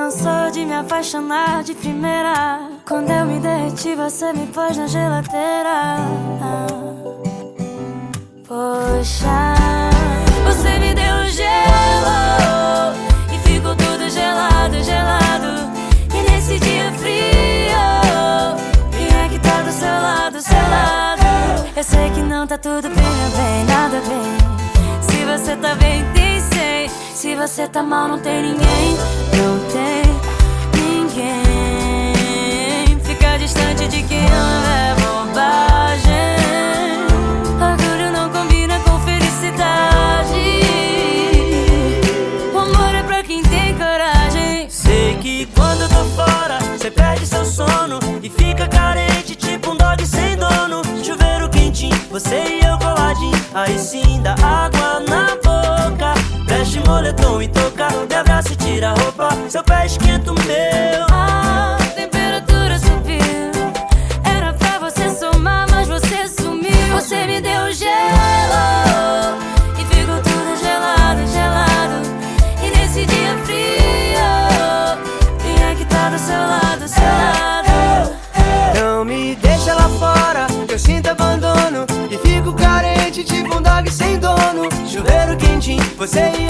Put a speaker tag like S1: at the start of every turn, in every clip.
S1: Não sou de me apaixonar de primeira. Quando eu me derreti, você me pôs na geladeira. Poxa, você me deu gelo e ficou tudo gelado, gelado. E nesse dia frio, quem é que tá do seu lado, seu lado? Eu sei que não tá tudo bem, bem, nada bem. Se você tá bem, tem sei. Se você tá mal, não tem ninguém, não tem.
S2: Você perde seu sono e fica carente, tipo um dog sem dono. Chuveiro quentinho, você e eu coladinho. Aí sim dá água na boca. Veste moletom e toca. Me abraça e tira a roupa. Seu pé esquenta quentinho, você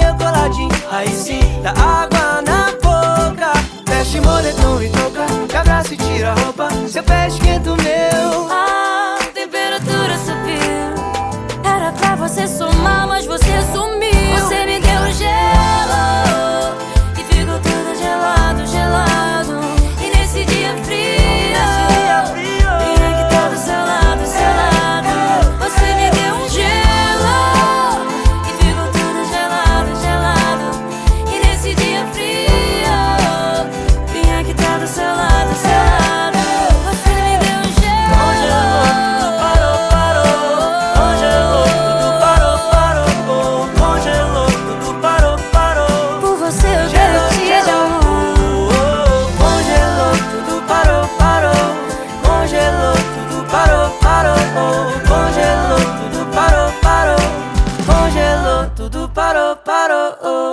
S2: oh. oh.